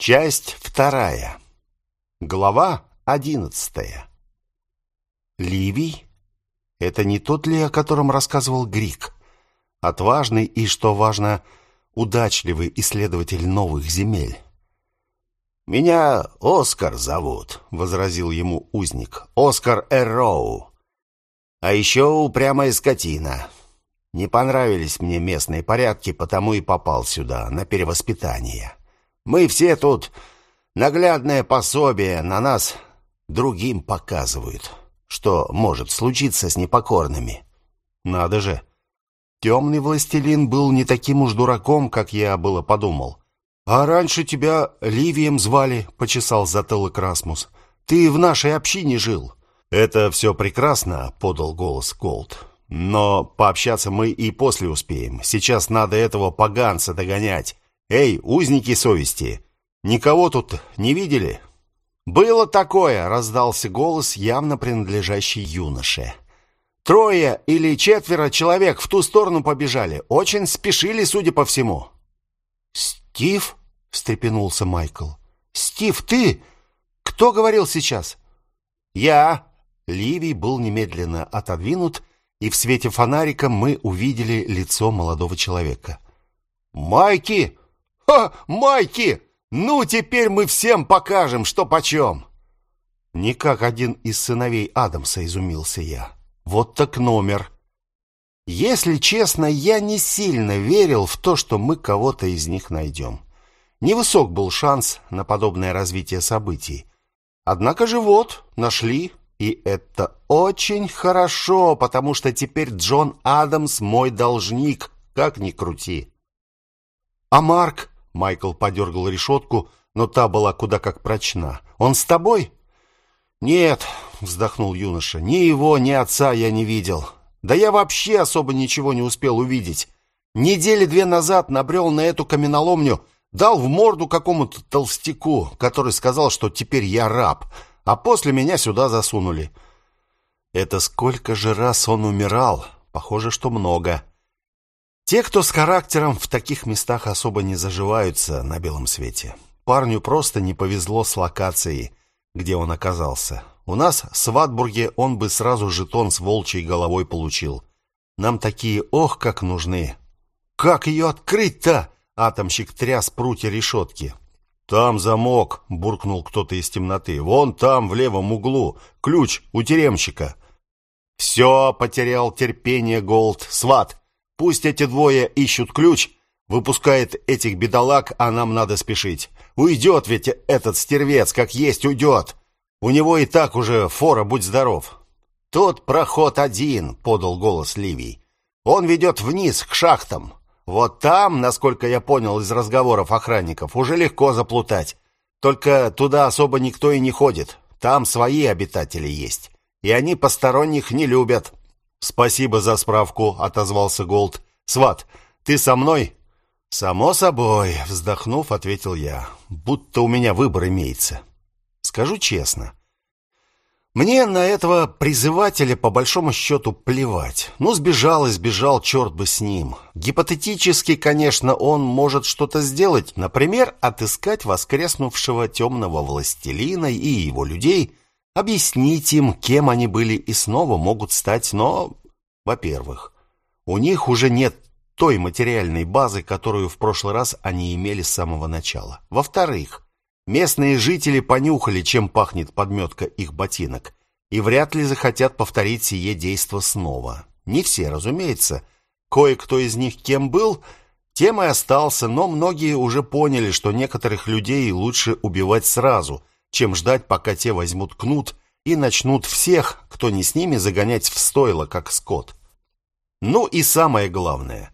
Часть вторая. Глава одиннадцатая. Ливий? Это не тот ли, о котором рассказывал Грик? Отважный и, что важно, удачливый исследователь новых земель. «Меня Оскар зовут», — возразил ему узник. «Оскар Эрроу. А еще упрямая скотина. Не понравились мне местные порядки, потому и попал сюда, на перевоспитание». Мы все тут наглядное пособие на нас другим показывают, что может случиться с непокорными. Надо же. Темный властелин был не таким уж дураком, как я было подумал. А раньше тебя Ливием звали, почесал затылок Расмус. Ты в нашей общине жил. Это все прекрасно, подал голос Голд. Но пообщаться мы и после успеем. Сейчас надо этого поганца догонять. «Эй, узники совести, никого тут не видели?» «Было такое!» — раздался голос, явно принадлежащий юноше. «Трое или четверо человек в ту сторону побежали. Очень спешили, судя по всему». «Стив?» — встрепенулся Майкл. «Стив, ты? Кто говорил сейчас?» «Я». Ливий был немедленно отодвинут, и в свете фонарика мы увидели лицо молодого человека. «Майки!» «Ха, Майки! Ну, теперь мы всем покажем, что почем!» Не как один из сыновей Адамса, изумился я. Вот так номер. Если честно, я не сильно верил в то, что мы кого-то из них найдем. Невысок был шанс на подобное развитие событий. Однако же вот, нашли, и это очень хорошо, потому что теперь Джон Адамс мой должник, как ни крути. А Марк? Майкл подергал решетку, но та была куда как прочна. «Он с тобой?» «Нет», — вздохнул юноша, — «ни его, ни отца я не видел. Да я вообще особо ничего не успел увидеть. Недели две назад набрел на эту каменоломню, дал в морду какому-то толстяку, который сказал, что теперь я раб, а после меня сюда засунули». «Это сколько же раз он умирал? Похоже, что много». Те, кто с характером в таких местах особо не заживаются на белом свете. Парню просто не повезло с локацией, где он оказался. У нас в Сватбурге он бы сразу жетон с волчьей головой получил. Нам такие ох как нужны. Как ее открыть-то? Атомщик тряс прутья решетки. Там замок, буркнул кто-то из темноты. Вон там в левом углу ключ у тюремщика. Все, потерял терпение Голд. Сват, Пусть эти двое ищут ключ, выпускает этих бедолаг, а нам надо спешить. Уйдет ведь этот стервец, как есть уйдет. У него и так уже фора, будь здоров. Тут проход один, подал голос Ливий. Он ведет вниз, к шахтам. Вот там, насколько я понял из разговоров охранников, уже легко заплутать. Только туда особо никто и не ходит. Там свои обитатели есть. И они посторонних не любят. «Спасибо за справку», — отозвался Голд. «Сват, ты со мной?» «Само собой», — вздохнув, ответил я. «Будто у меня выбор имеется». «Скажу честно, мне на этого призывателя по большому счету плевать. Ну, сбежал и сбежал, черт бы с ним. Гипотетически, конечно, он может что-то сделать. Например, отыскать воскреснувшего темного властелина и его людей — объяснить им, кем они были и снова могут стать, но, во-первых, у них уже нет той материальной базы, которую в прошлый раз они имели с самого начала. Во-вторых, местные жители понюхали, чем пахнет подметка их ботинок, и вряд ли захотят повторить сие действо снова. Не все, разумеется. Кое-кто из них кем был, тем и остался, но многие уже поняли, что некоторых людей лучше убивать сразу – чем ждать, пока те возьмут кнут и начнут всех, кто не с ними, загонять в стойло, как скот. Ну и самое главное.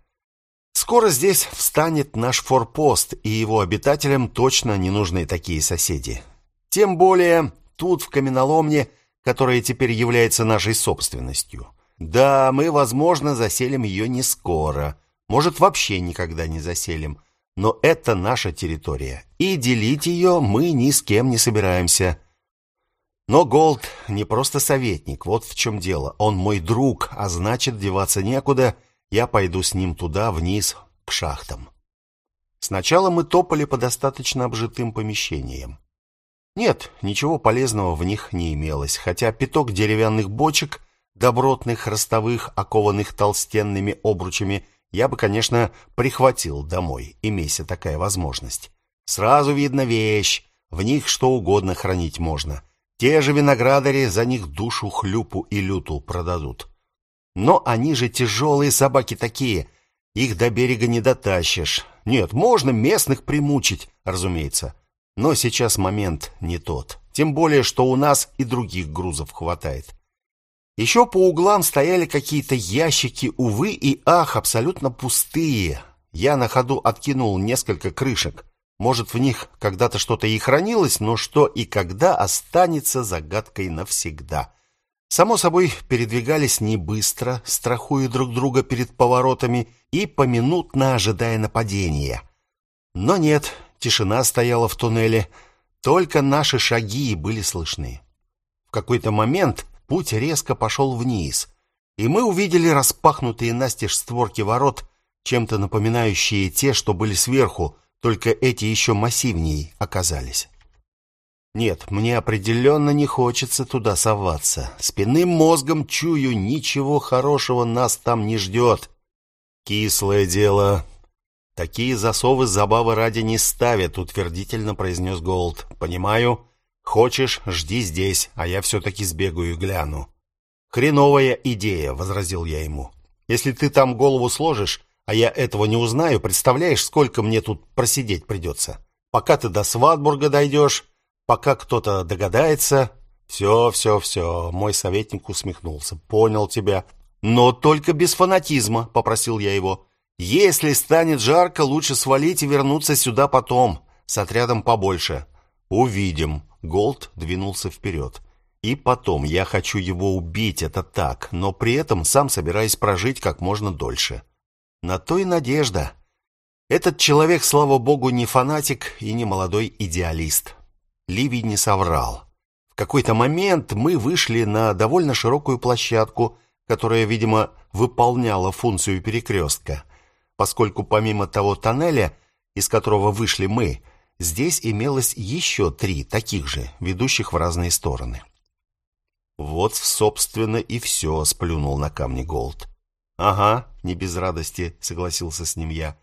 Скоро здесь встанет наш форпост, и его обитателям точно не нужны такие соседи. Тем более тут, в каменоломне, которая теперь является нашей собственностью. Да, мы, возможно, заселим ее не скоро. Может, вообще никогда не заселим но это наша территория, и делить ее мы ни с кем не собираемся. Но Голд не просто советник, вот в чем дело. Он мой друг, а значит, деваться некуда, я пойду с ним туда, вниз, к шахтам. Сначала мы топали по достаточно обжитым помещениям. Нет, ничего полезного в них не имелось, хотя пяток деревянных бочек, добротных, ростовых, окованных толстенными обручами, я бы, конечно, прихватил домой, имейся такая возможность. Сразу видно вещь, в них что угодно хранить можно. Те же виноградари за них душу хлюпу и люту продадут. Но они же тяжелые собаки такие, их до берега не дотащишь. Нет, можно местных примучить, разумеется. Но сейчас момент не тот. Тем более, что у нас и других грузов хватает. Еще по углам стояли какие-то ящики, увы и ах, абсолютно пустые. Я на ходу откинул несколько крышек. Может, в них когда-то что-то и хранилось, но что и когда останется загадкой навсегда. Само собой, передвигались не быстро, страхуя друг друга перед поворотами и поминутно ожидая нападения. Но нет, тишина стояла в туннеле, только наши шаги были слышны. В какой-то момент путь резко пошел вниз, и мы увидели распахнутые настежь створки ворот, чем-то напоминающие те, что были сверху, только эти еще массивнее оказались. Нет, мне определенно не хочется туда соваться. Спинным мозгом чую, ничего хорошего нас там не ждет. Кислое дело. Такие засовы забавы ради не ставят, утвердительно произнес Голд. Понимаю. Хочешь, жди здесь, а я все-таки сбегаю и гляну. Хреновая идея, возразил я ему. Если ты там голову сложишь, а я этого не узнаю, представляешь, сколько мне тут просидеть придется? Пока ты до Сватбурга дойдешь, пока кто-то догадается. Все, все, все, мой советник усмехнулся. Понял тебя. Но только без фанатизма, попросил я его. Если станет жарко, лучше свалить и вернуться сюда потом, с отрядом побольше. Увидим. Голд двинулся вперед. И потом, я хочу его убить, это так, но при этом сам собираюсь прожить как можно дольше. На то и надежда. Этот человек, слава богу, не фанатик и не молодой идеалист. Ливий не соврал. В какой-то момент мы вышли на довольно широкую площадку, которая, видимо, выполняла функцию перекрестка, поскольку помимо того тоннеля, из которого вышли мы, здесь имелось еще три таких же, ведущих в разные стороны. Вот, собственно, и все, сплюнул на камни Голд. Ага, не без радости, согласился с ним я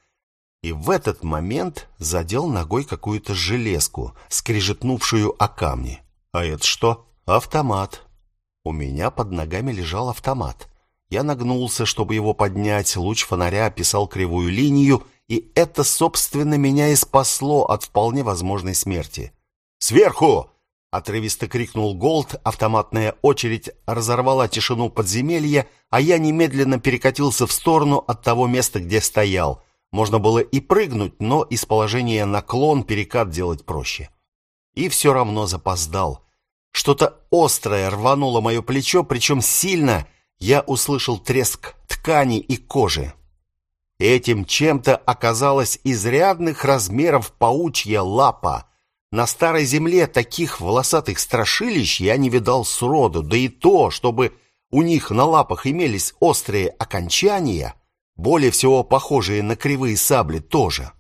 и в этот момент задел ногой какую-то железку, скрежетнувшую о камни. А это что? Автомат. У меня под ногами лежал автомат. Я нагнулся, чтобы его поднять, луч фонаря описал кривую линию, и это, собственно, меня и спасло от вполне возможной смерти. «Сверху!» — отрывисто крикнул Голд, автоматная очередь разорвала тишину подземелья, а я немедленно перекатился в сторону от того места, где стоял — можно было и прыгнуть, но из положения наклон перекат делать проще. И все равно запоздал. Что-то острое рвануло мое плечо, причем сильно. Я услышал треск ткани и кожи. Этим чем-то оказалась изрядных размеров паучья лапа. На старой земле таких волосатых страшилищ я не видал сроду, да и то, чтобы у них на лапах имелись острые окончания, более всего похожие на кривые сабли тоже.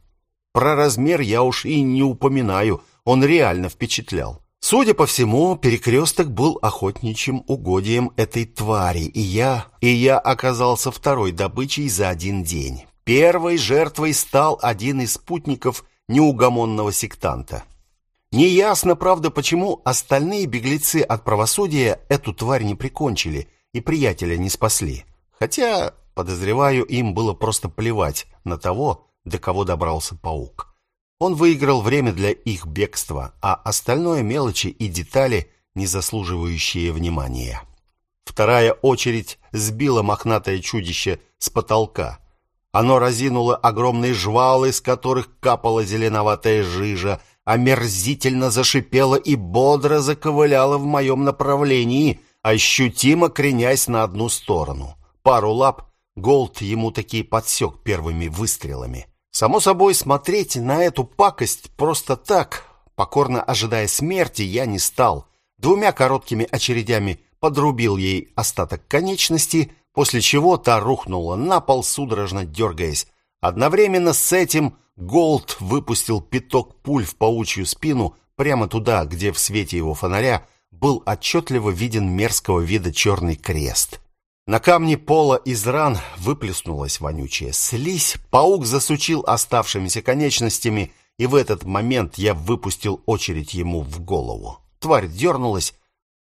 Про размер я уж и не упоминаю, он реально впечатлял. Судя по всему, перекресток был охотничьим угодьем этой твари, и я, и я оказался второй добычей за один день. Первой жертвой стал один из спутников неугомонного сектанта. Неясно, правда, почему остальные беглецы от правосудия эту тварь не прикончили и приятеля не спасли. Хотя Подозреваю, им было просто плевать на того, до кого добрался паук. Он выиграл время для их бегства, а остальное мелочи и детали, не заслуживающие внимания. Вторая очередь сбила мохнатое чудище с потолка. Оно разинуло огромные жвалы, из которых капала зеленоватая жижа, омерзительно зашипело и бодро заковыляло в моем направлении, ощутимо кренясь на одну сторону. Пару лап Голд ему такие подсек первыми выстрелами. Само собой, смотреть на эту пакость просто так, покорно ожидая смерти, я не стал. Двумя короткими очередями подрубил ей остаток конечности, после чего та рухнула на пол, судорожно дергаясь. Одновременно с этим Голд выпустил пяток пуль в паучью спину прямо туда, где в свете его фонаря был отчетливо виден мерзкого вида черный крест. На камне пола из ран выплеснулась вонючая слизь, паук засучил оставшимися конечностями, и в этот момент я выпустил очередь ему в голову. Тварь дернулась,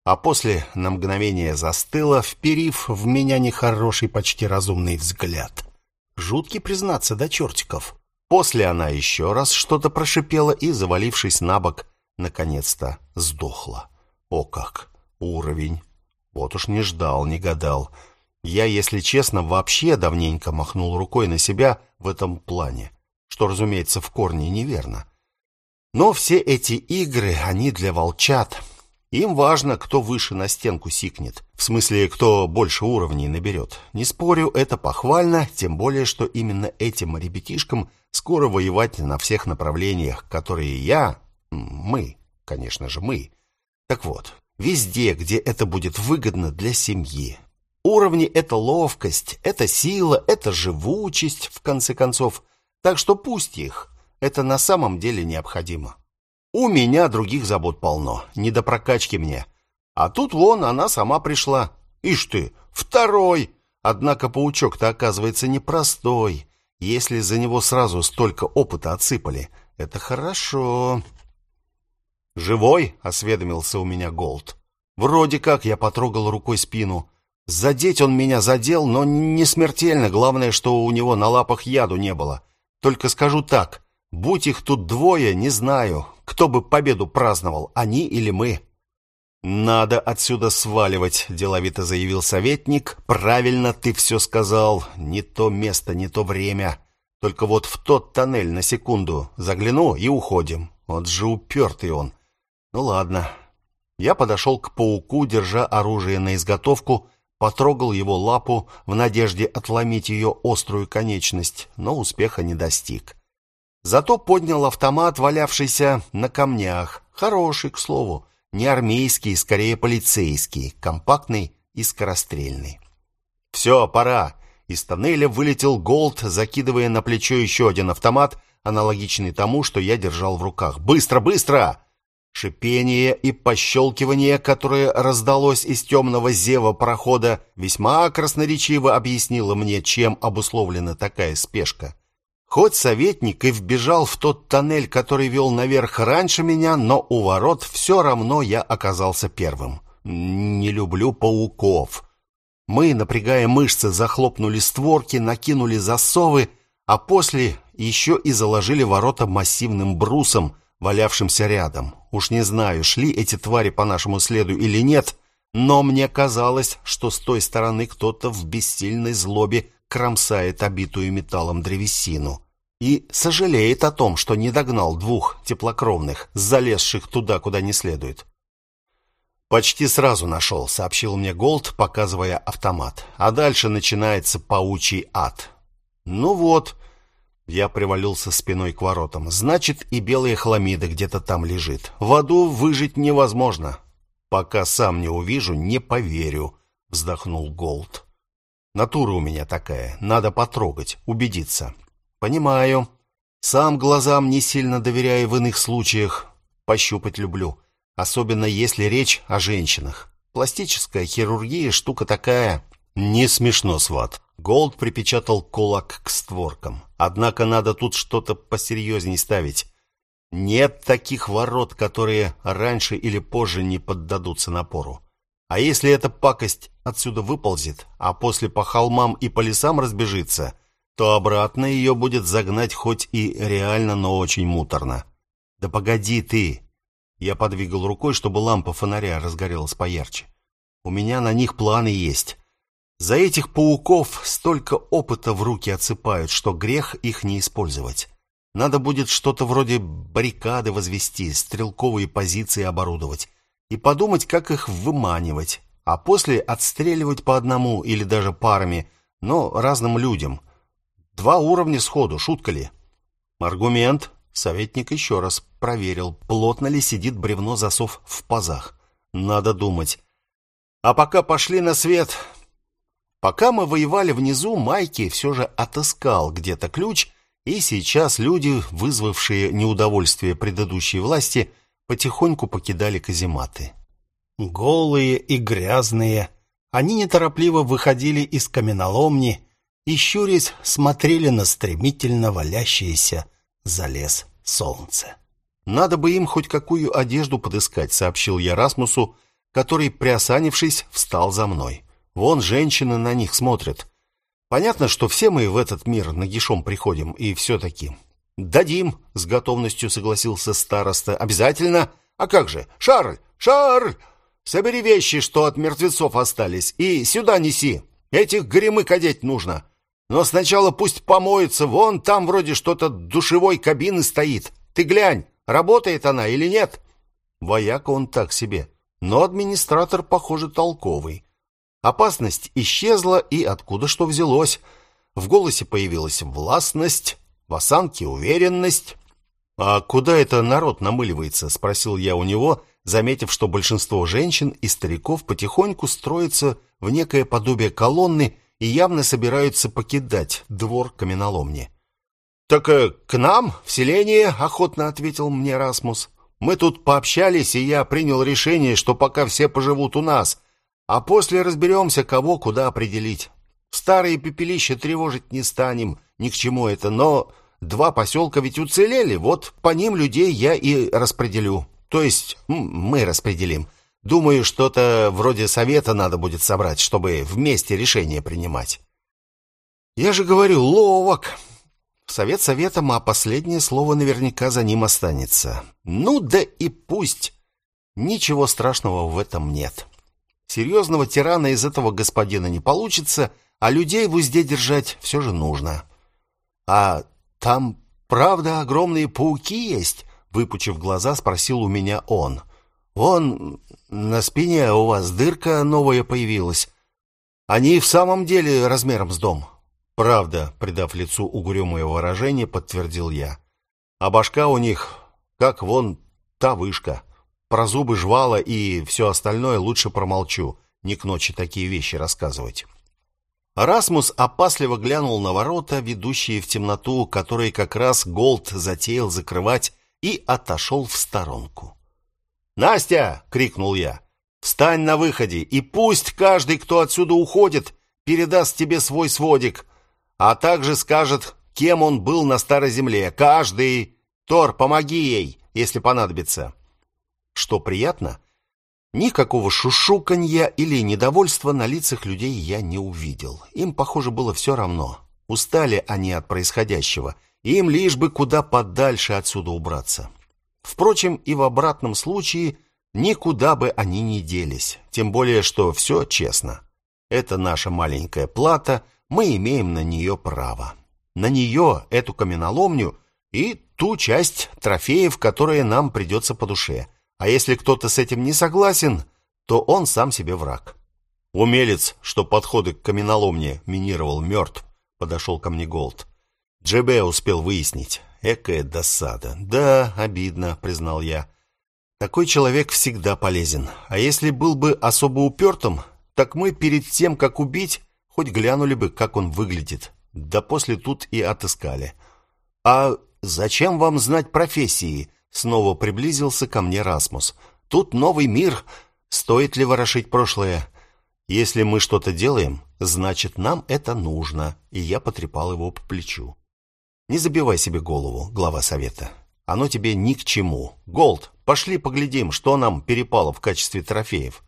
а после на мгновение застыла, вперив в меня нехороший, почти разумный взгляд. Жуткий, признаться, до чертиков. После она еще раз что-то прошипела и, завалившись на бок, наконец-то сдохла. О как! Уровень! Вот уж не ждал, не гадал. Я, если честно, вообще давненько махнул рукой на себя в этом плане, что, разумеется, в корне неверно. Но все эти игры, они для волчат. Им важно, кто выше на стенку сикнет. В смысле, кто больше уровней наберет. Не спорю, это похвально, тем более, что именно этим ребятишкам скоро воевать на всех направлениях, которые я, мы, конечно же, мы. Так вот, везде, где это будет выгодно для семьи. Уровни — это ловкость, это сила, это живучесть, в конце концов. Так что пусть их. Это на самом деле необходимо. У меня других забот полно, не до прокачки мне. А тут вон она сама пришла. Ишь ты, второй! Однако паучок-то оказывается непростой. Если за него сразу столько опыта отсыпали, это хорошо. «Живой?» — осведомился у меня Голд. «Вроде как я потрогал рукой спину. Задеть он меня задел, но не смертельно. Главное, что у него на лапах яду не было. Только скажу так, будь их тут двое, не знаю, кто бы победу праздновал, они или мы». «Надо отсюда сваливать», — деловито заявил советник. «Правильно ты все сказал. Не то место, не то время. Только вот в тот тоннель на секунду загляну и уходим. Вот же упертый он. Ну ладно. Я подошел к пауку, держа оружие на изготовку, потрогал его лапу в надежде отломить ее острую конечность, но успеха не достиг. Зато поднял автомат, валявшийся на камнях. Хороший, к слову, не армейский, скорее полицейский, компактный и скорострельный. «Все, пора!» Из тоннеля вылетел Голд, закидывая на плечо еще один автомат, аналогичный тому, что я держал в руках. «Быстро, быстро!» Шипение и пощелкивание, которое раздалось из темного зева прохода, весьма красноречиво объяснило мне, чем обусловлена такая спешка. Хоть советник и вбежал в тот тоннель, который вел наверх раньше меня, но у ворот все равно я оказался первым. Не люблю пауков. Мы, напрягая мышцы, захлопнули створки, накинули засовы, а после еще и заложили ворота массивным брусом, валявшимся рядом. Уж не знаю, шли эти твари по нашему следу или нет, но мне казалось, что с той стороны кто-то в бессильной злобе кромсает обитую металлом древесину и сожалеет о том, что не догнал двух теплокровных, залезших туда, куда не следует. «Почти сразу нашел», — сообщил мне Голд, показывая автомат. «А дальше начинается паучий ад». «Ну вот», я привалился спиной к воротам. Значит, и белая хламида где-то там лежит. В аду выжить невозможно. Пока сам не увижу, не поверю, вздохнул Голд. Натура у меня такая, надо потрогать, убедиться. Понимаю. Сам глазам не сильно доверяю в иных случаях. Пощупать люблю, особенно если речь о женщинах. Пластическая хирургия штука такая. Не смешно, сват. Голд припечатал кулак к створкам. Однако надо тут что-то посерьезней ставить. Нет таких ворот, которые раньше или позже не поддадутся напору. А если эта пакость отсюда выползет, а после по холмам и по лесам разбежится, то обратно ее будет загнать хоть и реально, но очень муторно. Да погоди ты! Я подвигал рукой, чтобы лампа фонаря разгорелась поярче. У меня на них планы есть. За этих пауков столько опыта в руки отсыпают, что грех их не использовать. Надо будет что-то вроде баррикады возвести, стрелковые позиции оборудовать и подумать, как их выманивать, а после отстреливать по одному или даже парами, но разным людям. Два уровня сходу, шутка ли? Аргумент. Советник еще раз проверил, плотно ли сидит бревно засов в пазах. Надо думать. А пока пошли на свет, Пока мы воевали внизу, Майки все же отыскал где-то ключ и сейчас люди, вызвавшие неудовольствие предыдущей власти, потихоньку покидали казематы. Голые и грязные, они неторопливо выходили из каменоломни и, щурясь, смотрели на стремительно валящееся за лес солнце. «Надо бы им хоть какую одежду подыскать», — сообщил я Расмусу, который, приосанившись, встал за мной. «Вон женщины на них смотрят. Понятно, что все мы в этот мир нагишом приходим, и все-таки...» «Дадим», — с готовностью согласился староста. «Обязательно? А как же? Шарль! Шарль! Собери вещи, что от мертвецов остались, и сюда неси. Этих гремык одеть нужно. Но сначала пусть помоются, вон там вроде что-то душевой кабины стоит. Ты глянь, работает она или нет?» Вояка он так себе, но администратор, похоже, толковый. Опасность исчезла, и откуда что взялось. В голосе появилась властность, в осанке уверенность. «А куда это народ намыливается?» — спросил я у него, заметив, что большинство женщин и стариков потихоньку строятся в некое подобие колонны и явно собираются покидать двор каменоломни. «Так э, к нам, в селение», — охотно ответил мне Расмус. «Мы тут пообщались, и я принял решение, что пока все поживут у нас, а после разберемся, кого куда определить. Старые пепелища тревожить не станем, ни к чему это, но два поселка ведь уцелели, вот по ним людей я и распределю. То есть мы распределим». Думаю, что-то вроде совета надо будет собрать, чтобы вместе решение принимать. Я же говорю, ловок. Совет советом, а последнее слово наверняка за ним останется. Ну да и пусть. Ничего страшного в этом нет. Серьезного тирана из этого господина не получится, а людей в узде держать все же нужно. А там, правда, огромные пауки есть? Выпучив глаза, спросил у меня он. Вон на спине у вас дырка новая появилась. Они в самом деле размером с дом. Правда, придав лицу угрюмое выражение, подтвердил я. А башка у них, как вон та вышка. Про зубы жвала и все остальное лучше промолчу. Не к ночи такие вещи рассказывать. Расмус опасливо глянул на ворота, ведущие в темноту, которые как раз Голд затеял закрывать, и отошел в сторонку. «Настя!» — крикнул я. «Встань на выходе, и пусть каждый, кто отсюда уходит, передаст тебе свой сводик, а также скажет, кем он был на Старой Земле. Каждый! Тор, помоги ей, если понадобится!» Что приятно, никакого шушуканья или недовольства на лицах людей я не увидел. Им, похоже, было все равно. Устали они от происходящего, им лишь бы куда подальше отсюда убраться. Впрочем, и в обратном случае никуда бы они не делись, тем более, что все честно. Это наша маленькая плата, мы имеем на нее право. На нее, эту каменоломню и ту часть трофеев, которые нам придется по душе. А если кто-то с этим не согласен, то он сам себе враг. Умелец, что подходы к каменоломне минировал мертв, подошел ко мне Голд. Джебе успел выяснить. Экая досада. Да, обидно, признал я. Такой человек всегда полезен. А если был бы особо упертым, так мы перед тем, как убить, хоть глянули бы, как он выглядит. Да после тут и отыскали. А зачем вам знать профессии? Снова приблизился ко мне Расмус. Тут новый мир. Стоит ли ворошить прошлое? Если мы что-то делаем, значит, нам это нужно. И я потрепал его по плечу. Не забивай себе голову, глава совета. Оно тебе ни к чему. Голд, пошли поглядим, что нам перепало в качестве трофеев.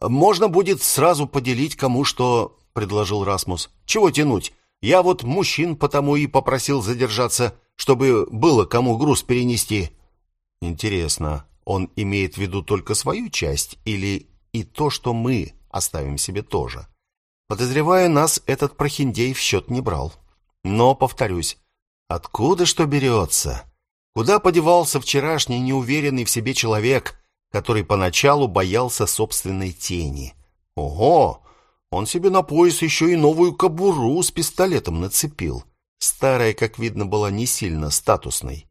Можно будет сразу поделить кому что, предложил Расмус. Чего тянуть? Я вот мужчин потому и попросил задержаться, чтобы было кому груз перенести. Интересно, он имеет в виду только свою часть или и то, что мы оставим себе тоже? Подозреваю, нас этот прохиндей в счет не брал. Но, повторюсь, Откуда что берется? Куда подевался вчерашний неуверенный в себе человек, который поначалу боялся собственной тени? Ого! Он себе на пояс еще и новую кобуру с пистолетом нацепил. Старая, как видно, была не сильно статусной.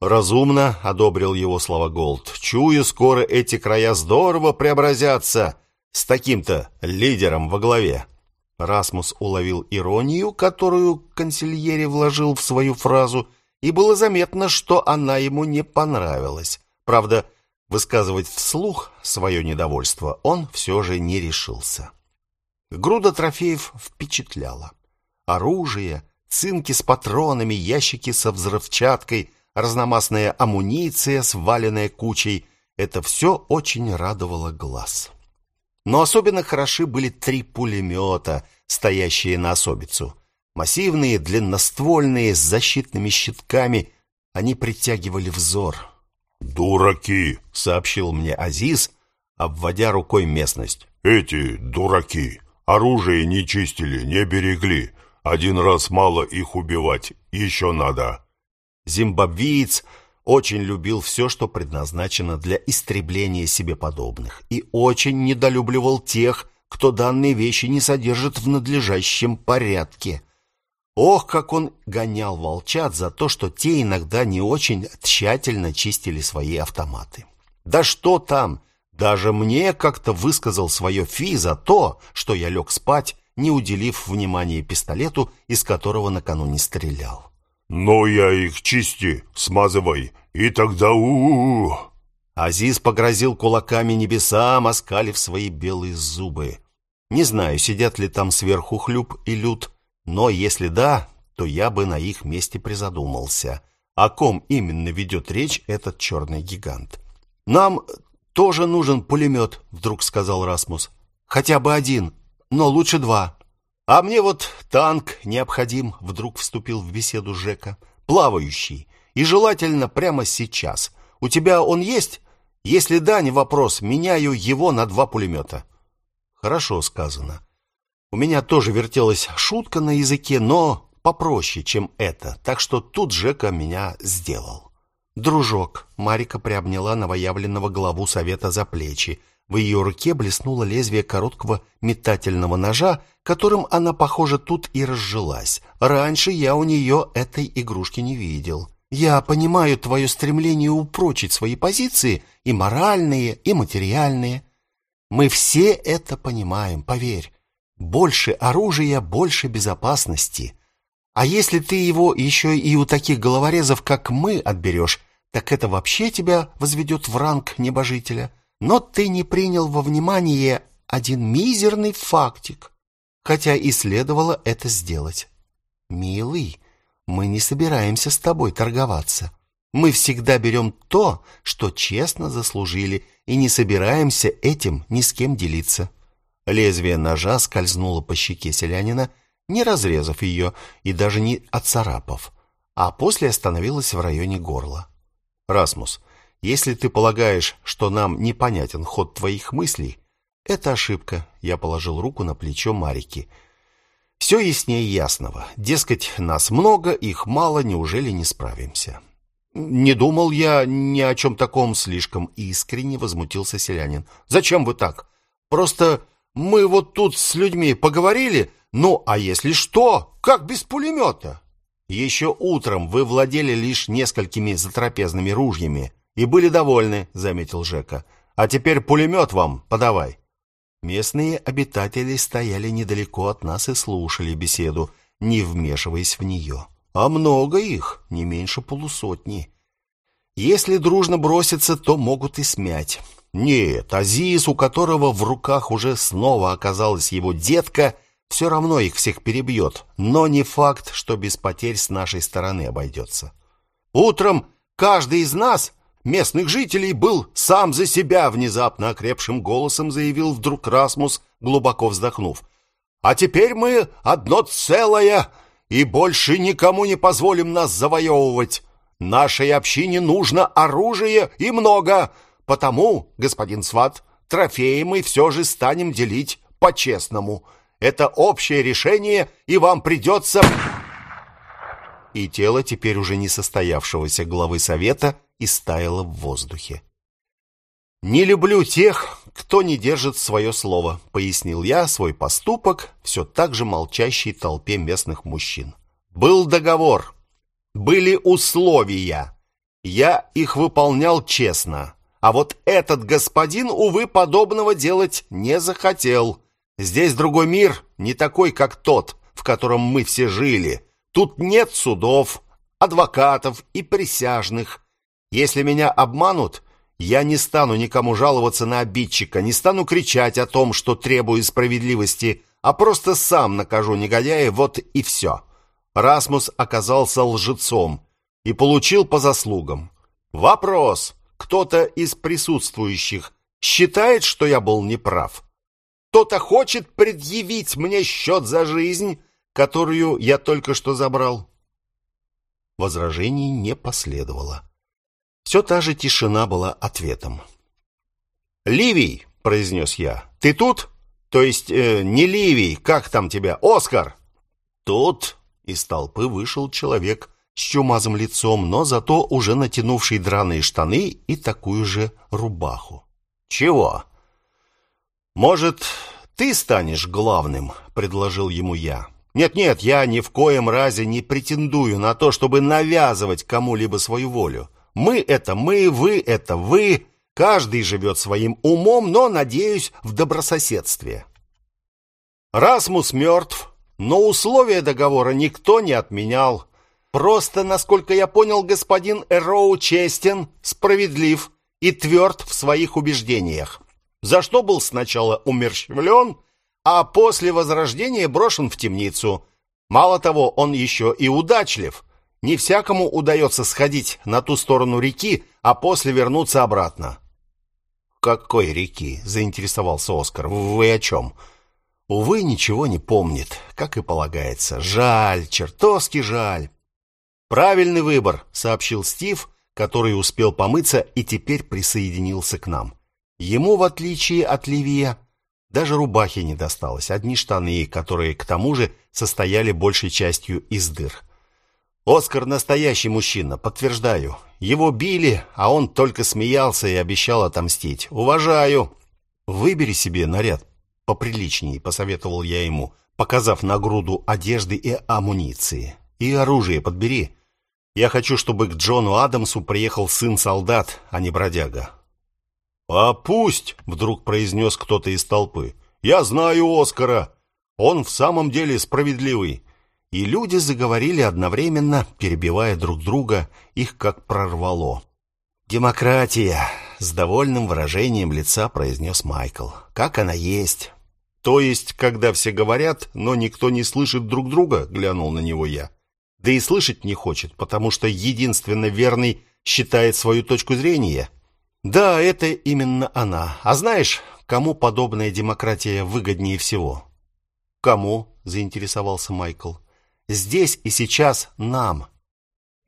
«Разумно», — одобрил его слова Голд. «Чую, скоро эти края здорово преобразятся с таким-то лидером во главе». Расмус уловил иронию, которую консильери вложил в свою фразу, и было заметно, что она ему не понравилась. Правда, высказывать вслух свое недовольство он все же не решился. Груда трофеев впечатляла. Оружие, цинки с патронами, ящики со взрывчаткой, разномастная амуниция, сваленная кучей — это все очень радовало глаз. Но особенно хороши были три пулемета, стоящие на особицу. Массивные, длинноствольные, с защитными щитками. Они притягивали взор. «Дураки!» — сообщил мне Азиз, обводя рукой местность. «Эти дураки! Оружие не чистили, не берегли. Один раз мало их убивать, еще надо». Зимбабвиец очень любил все, что предназначено для истребления себе подобных, и очень недолюбливал тех, кто данные вещи не содержит в надлежащем порядке. Ох, как он гонял волчат за то, что те иногда не очень тщательно чистили свои автоматы. Да что там, даже мне как-то высказал свое фи за то, что я лег спать, не уделив внимания пистолету, из которого накануне стрелял. «Но я их чисти, смазывай, и тогда у, -у, -у. Азиз погрозил кулаками небесам, оскалив свои белые зубы. Не знаю, сидят ли там сверху хлюп и лют, но если да, то я бы на их месте призадумался. О ком именно ведет речь этот черный гигант? «Нам тоже нужен пулемет», — вдруг сказал Расмус. «Хотя бы один, но лучше два». «А мне вот танк необходим», — вдруг вступил в беседу Жека. «Плавающий. И желательно прямо сейчас. У тебя он есть? Если да, не вопрос. Меняю его на два пулемета». «Хорошо сказано. У меня тоже вертелась шутка на языке, но попроще, чем это. Так что тут Жека меня сделал». «Дружок», — Марика приобняла новоявленного главу совета за плечи, — в ее руке блеснуло лезвие короткого метательного ножа, которым она, похоже, тут и разжилась. Раньше я у нее этой игрушки не видел. Я понимаю твое стремление упрочить свои позиции, и моральные, и материальные. Мы все это понимаем, поверь. Больше оружия, больше безопасности. А если ты его еще и у таких головорезов, как мы, отберешь, так это вообще тебя возведет в ранг небожителя но ты не принял во внимание один мизерный фактик, хотя и следовало это сделать. Милый, мы не собираемся с тобой торговаться. Мы всегда берем то, что честно заслужили, и не собираемся этим ни с кем делиться. Лезвие ножа скользнуло по щеке селянина, не разрезав ее и даже не отцарапав, а после остановилось в районе горла. «Расмус, если ты полагаешь, что нам непонятен ход твоих мыслей, это ошибка. Я положил руку на плечо Марики. Все яснее ясного. Дескать, нас много, их мало, неужели не справимся? Не думал я ни о чем таком слишком искренне, возмутился селянин. Зачем вы так? Просто мы вот тут с людьми поговорили, ну, а если что, как без пулемета? Еще утром вы владели лишь несколькими затрапезными ружьями, и были довольны, заметил Жека. А теперь пулемет вам подавай. Местные обитатели стояли недалеко от нас и слушали беседу, не вмешиваясь в нее. А много их, не меньше полусотни. Если дружно броситься, то могут и смять. Нет, Азиз, у которого в руках уже снова оказалась его детка, все равно их всех перебьет, но не факт, что без потерь с нашей стороны обойдется. Утром каждый из нас местных жителей был сам за себя, внезапно окрепшим голосом заявил вдруг Расмус, глубоко вздохнув. А теперь мы одно целое, и больше никому не позволим нас завоевывать. Нашей общине нужно оружие и много, потому, господин Сват, трофеи мы все же станем делить по-честному. Это общее решение, и вам придется...» И тело теперь уже не состоявшегося главы совета и стаяло в воздухе. «Не люблю тех, кто не держит свое слово», — пояснил я свой поступок все так же молчащей толпе местных мужчин. «Был договор, были условия. Я их выполнял честно. А вот этот господин, увы, подобного делать не захотел. Здесь другой мир, не такой, как тот, в котором мы все жили. Тут нет судов, адвокатов и присяжных. Если меня обманут, я не стану никому жаловаться на обидчика, не стану кричать о том, что требую справедливости, а просто сам накажу негодяя, вот и все. Расмус оказался лжецом и получил по заслугам. Вопрос. Кто-то из присутствующих считает, что я был неправ? Кто-то хочет предъявить мне счет за жизнь, которую я только что забрал? Возражений не последовало. Все та же тишина была ответом. «Ливий!» — произнес я. «Ты тут? То есть э, не Ливий, как там тебя? Оскар!» «Тут!» — из толпы вышел человек с чумазым лицом, но зато уже натянувший драные штаны и такую же рубаху. «Чего?» «Может, ты станешь главным?» — предложил ему я. «Нет-нет, я ни в коем разе не претендую на то, чтобы навязывать кому-либо свою волю. Мы — это мы, вы — это вы. Каждый живет своим умом, но, надеюсь, в добрососедстве». Расмус мертв, но условия договора никто не отменял. Просто, насколько я понял, господин Эроу честен, справедлив и тверд в своих убеждениях за что был сначала умерщвлен, а после возрождения брошен в темницу. Мало того, он еще и удачлив. Не всякому удается сходить на ту сторону реки, а после вернуться обратно. «Какой реки?» — заинтересовался Оскар. «Вы о чем?» «Увы, ничего не помнит, как и полагается. Жаль, чертовски жаль». «Правильный выбор», — сообщил Стив, который успел помыться и теперь присоединился к нам. Ему, в отличие от Ливия, даже рубахи не досталось, одни штаны, которые, к тому же, состояли большей частью из дыр. Оскар настоящий мужчина, подтверждаю. Его били, а он только смеялся и обещал отомстить. Уважаю. Выбери себе наряд поприличнее, посоветовал я ему, показав на груду одежды и амуниции. И оружие подбери. Я хочу, чтобы к Джону Адамсу приехал сын солдат, а не бродяга. «А пусть!» — вдруг произнес кто-то из толпы. «Я знаю Оскара! Он в самом деле справедливый!» И люди заговорили одновременно, перебивая друг друга, их как прорвало. «Демократия!» — с довольным выражением лица произнес Майкл. «Как она есть!» «То есть, когда все говорят, но никто не слышит друг друга?» — глянул на него я. «Да и слышать не хочет, потому что единственно верный считает свою точку зрения». Да, это именно она. А знаешь, кому подобная демократия выгоднее всего? Кому? заинтересовался Майкл. Здесь и сейчас нам.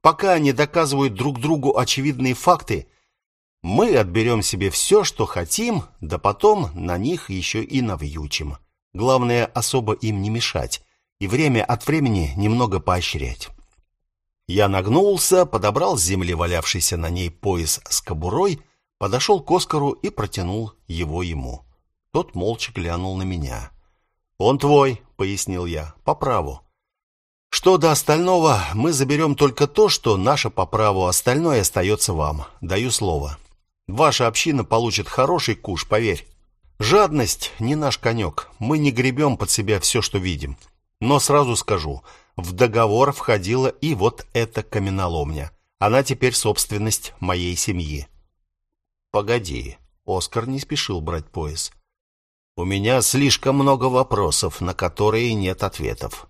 Пока они доказывают друг другу очевидные факты, мы отберем себе все, что хотим, да потом на них еще и навьючим. Главное, особо им не мешать и время от времени немного поощрять. Я нагнулся, подобрал с земли валявшийся на ней пояс с кобурой подошел к Оскару и протянул его ему. Тот молча глянул на меня. «Он твой», — пояснил я, — «по праву». «Что до остального, мы заберем только то, что наше по праву, остальное остается вам. Даю слово. Ваша община получит хороший куш, поверь. Жадность не наш конек. Мы не гребем под себя все, что видим. Но сразу скажу, в договор входила и вот эта каменоломня. Она теперь собственность моей семьи. Погоди. Оскар не спешил брать пояс. У меня слишком много вопросов, на которые нет ответов.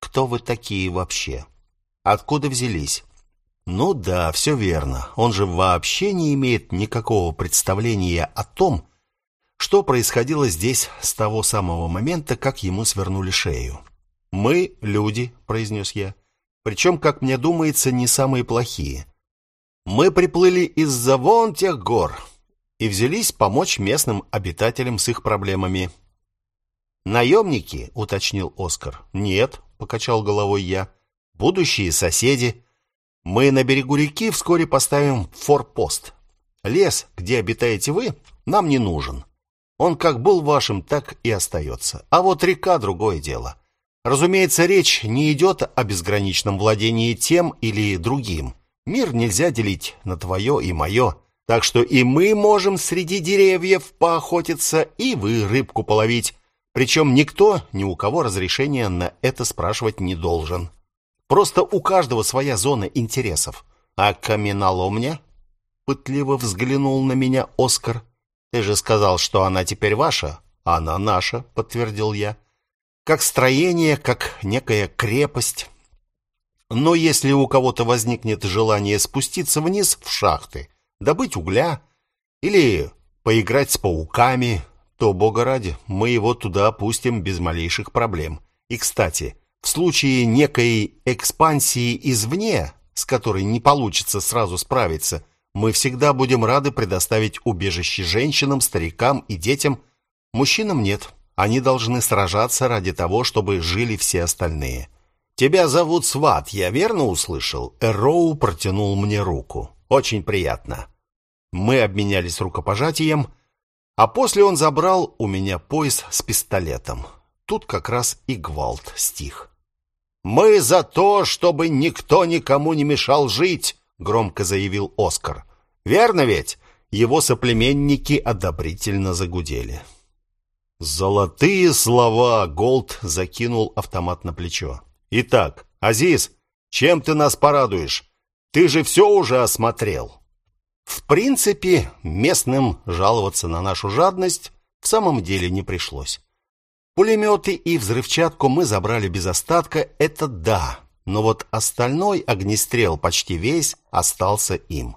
Кто вы такие вообще? Откуда взялись? Ну да, все верно. Он же вообще не имеет никакого представления о том, что происходило здесь с того самого момента, как ему свернули шею. «Мы — люди», — произнес я. «Причем, как мне думается, не самые плохие. Мы приплыли из-за вон тех гор и взялись помочь местным обитателям с их проблемами. «Наемники?» — уточнил Оскар. «Нет», — покачал головой я. «Будущие соседи. Мы на берегу реки вскоре поставим форпост. Лес, где обитаете вы, нам не нужен. Он как был вашим, так и остается. А вот река — другое дело. Разумеется, речь не идет о безграничном владении тем или другим. Мир нельзя делить на твое и мое, так что и мы можем среди деревьев поохотиться, и вы рыбку половить. Причем никто ни у кого разрешения на это спрашивать не должен. Просто у каждого своя зона интересов. А каменоломня? Пытливо взглянул на меня Оскар. Ты же сказал, что она теперь ваша. Она наша, подтвердил я. Как строение, как некая крепость. Но если у кого-то возникнет желание спуститься вниз в шахты, добыть угля или поиграть с пауками, то, бога ради, мы его туда опустим без малейших проблем. И, кстати, в случае некой экспансии извне, с которой не получится сразу справиться, мы всегда будем рады предоставить убежище женщинам, старикам и детям. Мужчинам нет. Они должны сражаться ради того, чтобы жили все остальные. Тебя зовут Сват, я верно услышал? Эроу протянул мне руку. Очень приятно. Мы обменялись рукопожатием, а после он забрал у меня пояс с пистолетом. Тут как раз и гвалт стих. «Мы за то, чтобы никто никому не мешал жить», — громко заявил Оскар. «Верно ведь?» Его соплеменники одобрительно загудели. «Золотые слова!» — Голд закинул автомат на плечо. «Итак, Азиз, чем ты нас порадуешь? Ты же все уже осмотрел». В принципе, местным жаловаться на нашу жадность в самом деле не пришлось. Пулеметы и взрывчатку мы забрали без остатка, это да, но вот остальной огнестрел почти весь остался им.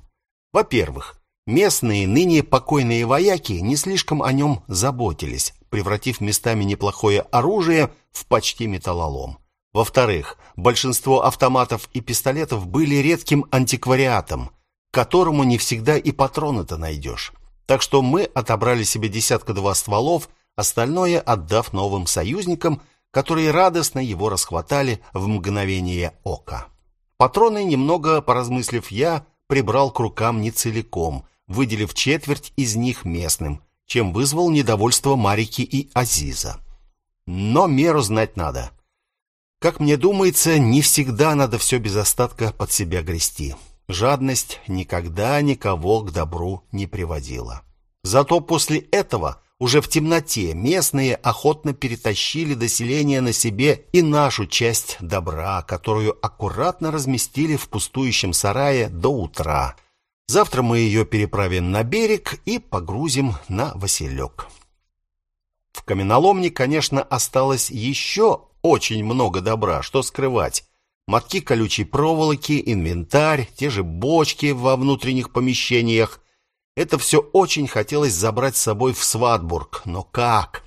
Во-первых, местные ныне покойные вояки не слишком о нем заботились, превратив местами неплохое оружие в почти металлолом. Во-вторых, большинство автоматов и пистолетов были редким антиквариатом – которому не всегда и патроны-то найдешь. Так что мы отобрали себе десятка-два стволов, остальное отдав новым союзникам, которые радостно его расхватали в мгновение ока. Патроны, немного поразмыслив я, прибрал к рукам не целиком, выделив четверть из них местным, чем вызвал недовольство Марики и Азиза. Но меру знать надо. Как мне думается, не всегда надо все без остатка под себя грести. Жадность никогда никого к добру не приводила. Зато после этого уже в темноте местные охотно перетащили до селения на себе и нашу часть добра, которую аккуратно разместили в пустующем сарае до утра. Завтра мы ее переправим на берег и погрузим на Василек. В каменоломне, конечно, осталось еще очень много добра, что скрывать мотки колючей проволоки, инвентарь, те же бочки во внутренних помещениях. Это все очень хотелось забрать с собой в Сватбург, но как?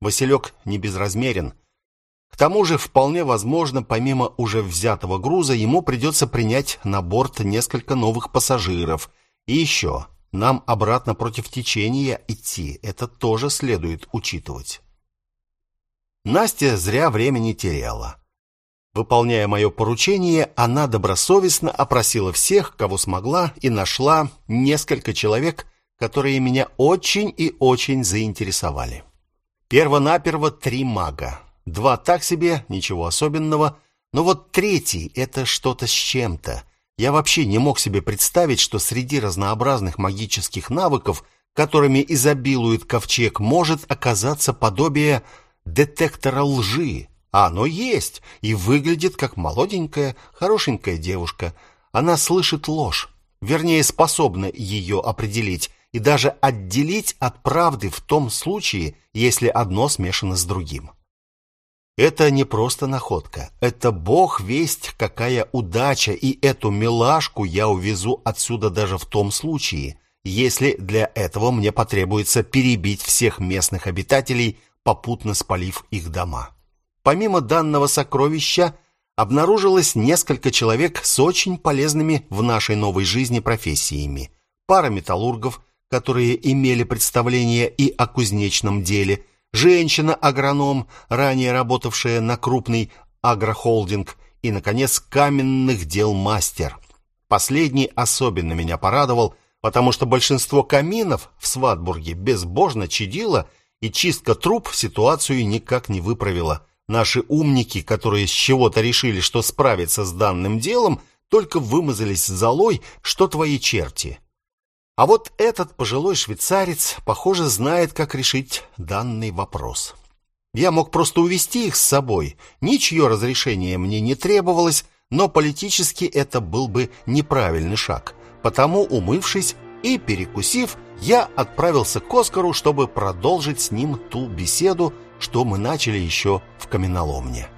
Василек не безразмерен. К тому же, вполне возможно, помимо уже взятого груза, ему придется принять на борт несколько новых пассажиров. И еще, нам обратно против течения идти, это тоже следует учитывать. Настя зря времени теряла. Выполняя мое поручение, она добросовестно опросила всех, кого смогла, и нашла несколько человек, которые меня очень и очень заинтересовали. Первонаперво три мага. Два так себе, ничего особенного, но вот третий — это что-то с чем-то. Я вообще не мог себе представить, что среди разнообразных магических навыков, которыми изобилует ковчег, может оказаться подобие детектора лжи. А оно есть и выглядит как молоденькая, хорошенькая девушка. Она слышит ложь, вернее, способна ее определить и даже отделить от правды в том случае, если одно смешано с другим. Это не просто находка, это бог весть какая удача, и эту милашку я увезу отсюда даже в том случае, если для этого мне потребуется перебить всех местных обитателей, попутно спалив их дома. Помимо данного сокровища, обнаружилось несколько человек с очень полезными в нашей новой жизни профессиями. Пара металлургов, которые имели представление и о кузнечном деле, женщина-агроном, ранее работавшая на крупный агрохолдинг, и, наконец, каменных дел мастер. Последний особенно меня порадовал, потому что большинство каминов в Сватбурге безбожно чадило, и чистка труб ситуацию никак не выправила – Наши умники, которые с чего-то решили, что справиться с данным делом, только вымазались золой, что твои черти. А вот этот пожилой швейцарец, похоже, знает, как решить данный вопрос. Я мог просто увести их с собой. Ничье разрешение мне не требовалось, но политически это был бы неправильный шаг. Потому, умывшись и перекусив, я отправился к Оскару, чтобы продолжить с ним ту беседу, что мы начали еще в каменоломне.